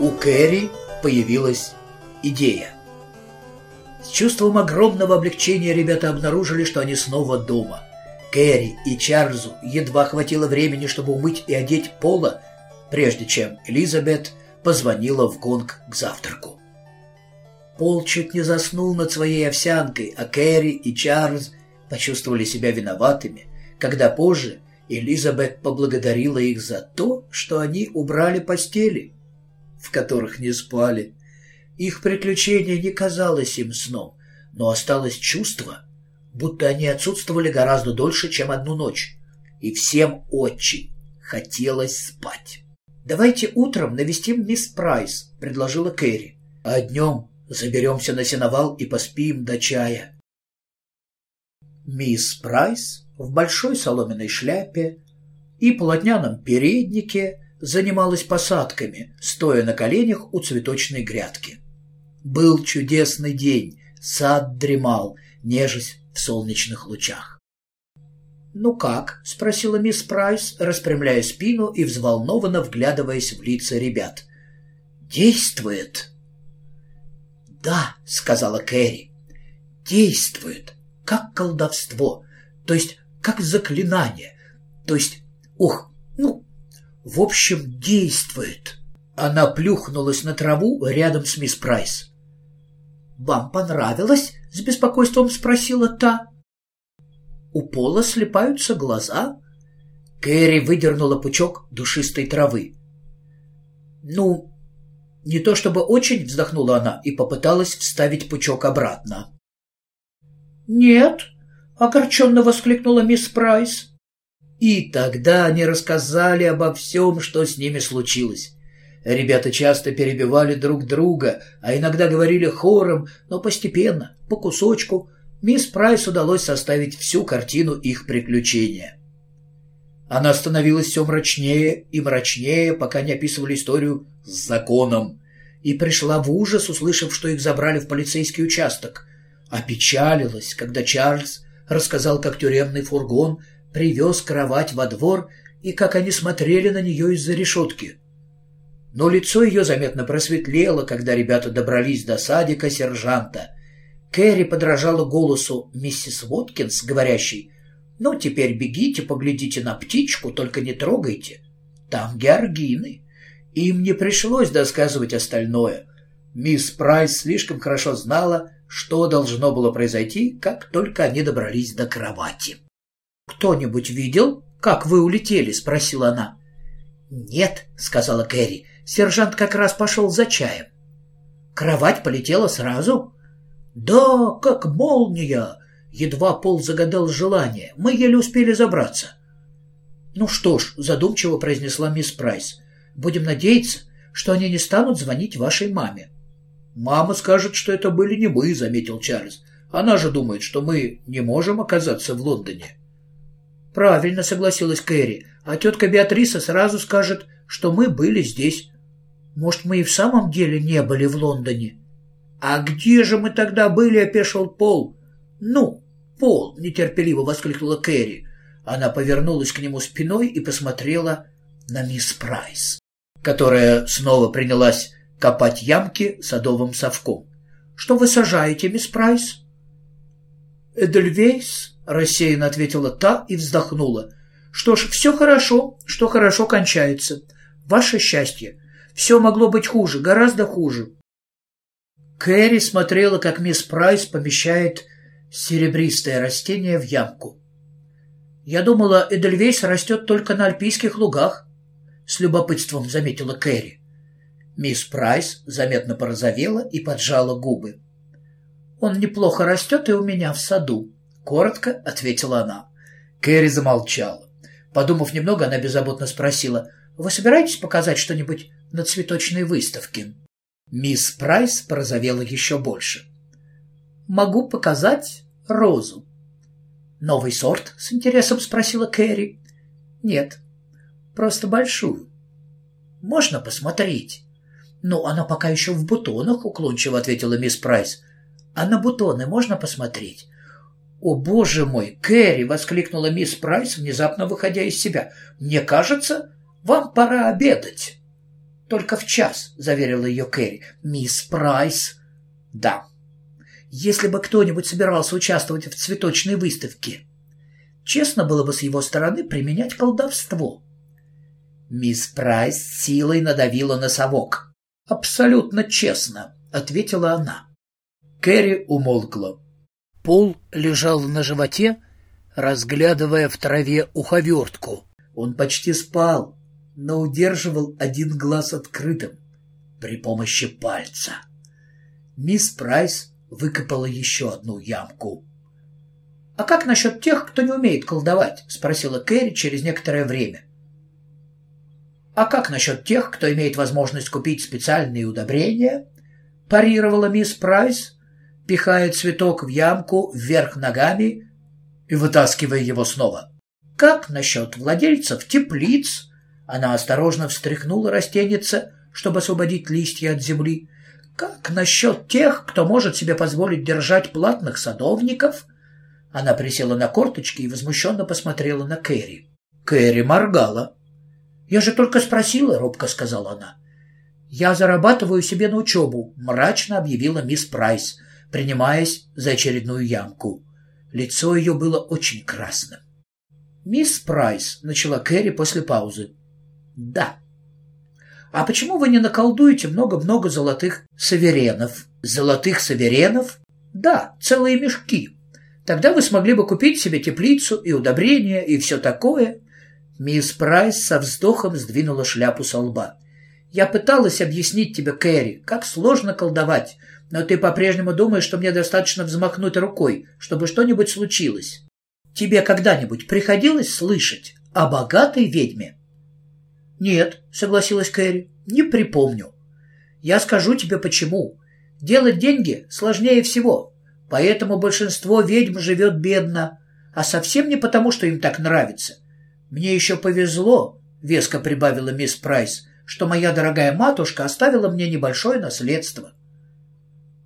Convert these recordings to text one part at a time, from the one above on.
у Кэрри появилась идея. С чувством огромного облегчения ребята обнаружили, что они снова дома. Кэрри и Чарльзу едва хватило времени, чтобы умыть и одеть Пола, прежде чем Элизабет позвонила в гонг к завтраку. Пол чуть не заснул над своей овсянкой, а Кэрри и Чарльз почувствовали себя виноватыми, когда позже Элизабет поблагодарила их за то, что они убрали постели, в которых не спали. Их приключение не казалось им сном, но осталось чувство, будто они отсутствовали гораздо дольше, чем одну ночь, и всем очень хотелось спать. «Давайте утром навестим мисс Прайс», — предложила Кэрри. «А днем заберемся на сеновал и поспим до чая». Мисс Прайс в большой соломенной шляпе и полотняном переднике занималась посадками, стоя на коленях у цветочной грядки. Был чудесный день, сад дремал, нежесть в солнечных лучах. «Ну как?» — спросила мисс Прайс, распрямляя спину и взволнованно вглядываясь в лица ребят. «Действует!» «Да», — сказала Кэрри, — «действует, как колдовство, то есть как заклинание, то есть, ух, ну, в общем, действует». Она плюхнулась на траву рядом с мисс Прайс. «Вам понравилось?» — с беспокойством спросила та. У Пола слепаются глаза. Кэрри выдернула пучок душистой травы. «Ну, не то чтобы очень», — вздохнула она и попыталась вставить пучок обратно. «Нет», — огорченно воскликнула мисс Прайс. И тогда они рассказали обо всем, что с ними случилось. Ребята часто перебивали друг друга, а иногда говорили хором, но постепенно, по кусочку, мисс Прайс удалось составить всю картину их приключения. Она становилась все мрачнее и мрачнее, пока не описывали историю с законом, и пришла в ужас, услышав, что их забрали в полицейский участок. Опечалилась, когда Чарльз рассказал, как тюремный фургон привез кровать во двор и как они смотрели на нее из-за решетки. Но лицо ее заметно просветлело, когда ребята добрались до садика сержанта — Кэрри подражала голосу миссис Воткинс, говорящей «Ну, теперь бегите, поглядите на птичку, только не трогайте. Там георгины». Им не пришлось досказывать остальное. Мисс Прайс слишком хорошо знала, что должно было произойти, как только они добрались до кровати. «Кто-нибудь видел, как вы улетели?» — спросила она. «Нет», — сказала Кэрри, — «сержант как раз пошел за чаем». «Кровать полетела сразу?» «Да, как молния!» Едва Пол загадал желание. Мы еле успели забраться. «Ну что ж», — задумчиво произнесла мисс Прайс, — «будем надеяться, что они не станут звонить вашей маме». «Мама скажет, что это были не мы», — заметил Чарльз. «Она же думает, что мы не можем оказаться в Лондоне». «Правильно», — согласилась Кэрри. «А тетка Беатриса сразу скажет, что мы были здесь. Может, мы и в самом деле не были в Лондоне?» «А где же мы тогда были?» — опешил Пол. «Ну, Пол!» — нетерпеливо воскликнула Кэрри. Она повернулась к нему спиной и посмотрела на мисс Прайс, которая снова принялась копать ямки садовым совком. «Что вы сажаете, мисс Прайс?» «Эдельвейс», — рассеянно ответила та и вздохнула. «Что ж, все хорошо, что хорошо кончается. Ваше счастье. Все могло быть хуже, гораздо хуже. Кэрри смотрела, как мисс Прайс помещает серебристое растение в ямку. «Я думала, Эдельвейс растет только на альпийских лугах», — с любопытством заметила Кэрри. Мисс Прайс заметно порозовела и поджала губы. «Он неплохо растет и у меня в саду», — коротко ответила она. Кэрри замолчала. Подумав немного, она беззаботно спросила, «Вы собираетесь показать что-нибудь на цветочной выставке?» Мисс Прайс порозовела еще больше. «Могу показать розу». «Новый сорт?» — с интересом спросила Кэрри. «Нет, просто большую». «Можно посмотреть?» «Ну, она пока еще в бутонах», — уклончиво ответила мисс Прайс. «А на бутоны можно посмотреть?» «О, боже мой, Кэрри!» — воскликнула мисс Прайс, внезапно выходя из себя. «Мне кажется, вам пора обедать». «Только в час», — заверила ее Кэрри. «Мисс Прайс?» «Да». «Если бы кто-нибудь собирался участвовать в цветочной выставке, честно было бы с его стороны применять колдовство». Мисс Прайс силой надавила на совок. «Абсолютно честно», — ответила она. Кэрри умолкла. Пол лежал на животе, разглядывая в траве уховертку. Он почти спал, но удерживал один глаз открытым при помощи пальца. Мисс Прайс выкопала еще одну ямку. «А как насчет тех, кто не умеет колдовать?» — спросила Кэрри через некоторое время. «А как насчет тех, кто имеет возможность купить специальные удобрения?» — парировала мисс Прайс, пихая цветок в ямку вверх ногами и вытаскивая его снова. «Как насчет владельцев теплиц?» Она осторожно встряхнула растеница, чтобы освободить листья от земли. «Как насчет тех, кто может себе позволить держать платных садовников?» Она присела на корточки и возмущенно посмотрела на Кэрри. Кэрри моргала. «Я же только спросила», — робко сказала она. «Я зарабатываю себе на учебу», — мрачно объявила мисс Прайс, принимаясь за очередную ямку. Лицо ее было очень красным. «Мисс Прайс», — начала Кэрри после паузы. «Да». «А почему вы не наколдуете много-много золотых соверенов?» «Золотых соверенов?» «Да, целые мешки. Тогда вы смогли бы купить себе теплицу и удобрения и все такое». Мисс Прайс со вздохом сдвинула шляпу со лба. «Я пыталась объяснить тебе, Кэрри, как сложно колдовать, но ты по-прежнему думаешь, что мне достаточно взмахнуть рукой, чтобы что-нибудь случилось. Тебе когда-нибудь приходилось слышать о богатой ведьме?» «Нет», — согласилась Кэрри, — «не припомню. Я скажу тебе почему. Делать деньги сложнее всего, поэтому большинство ведьм живет бедно, а совсем не потому, что им так нравится. Мне еще повезло, — веско прибавила мисс Прайс, — что моя дорогая матушка оставила мне небольшое наследство.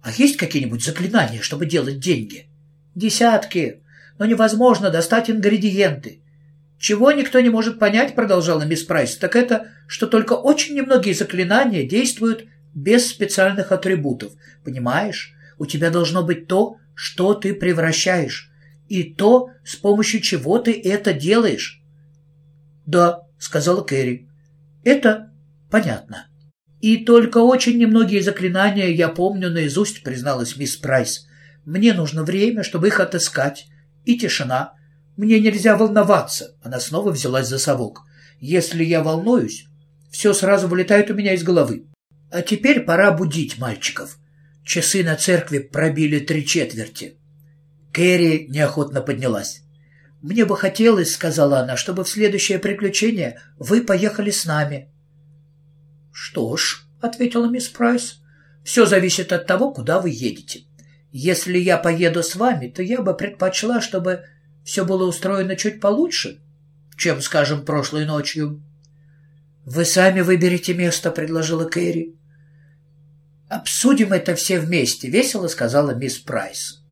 А есть какие-нибудь заклинания, чтобы делать деньги? Десятки, но невозможно достать ингредиенты. Чего никто не может понять, продолжала мисс Прайс, так это, что только очень немногие заклинания действуют без специальных атрибутов. Понимаешь? У тебя должно быть то, что ты превращаешь, и то, с помощью чего ты это делаешь. Да, сказала Кэрри. Это понятно. «И только очень немногие заклинания я помню наизусть», — призналась мисс Прайс. «Мне нужно время, чтобы их отыскать. И тишина. Мне нельзя волноваться». Она снова взялась за совок. «Если я волнуюсь, все сразу вылетает у меня из головы. А теперь пора будить мальчиков. Часы на церкви пробили три четверти». Кэрри неохотно поднялась. «Мне бы хотелось, — сказала она, — чтобы в следующее приключение вы поехали с нами». «Что ж», — ответила мисс Прайс, — «все зависит от того, куда вы едете. Если я поеду с вами, то я бы предпочла, чтобы все было устроено чуть получше, чем, скажем, прошлой ночью». «Вы сами выберете место», — предложила Кэрри. «Обсудим это все вместе», — весело сказала мисс Прайс.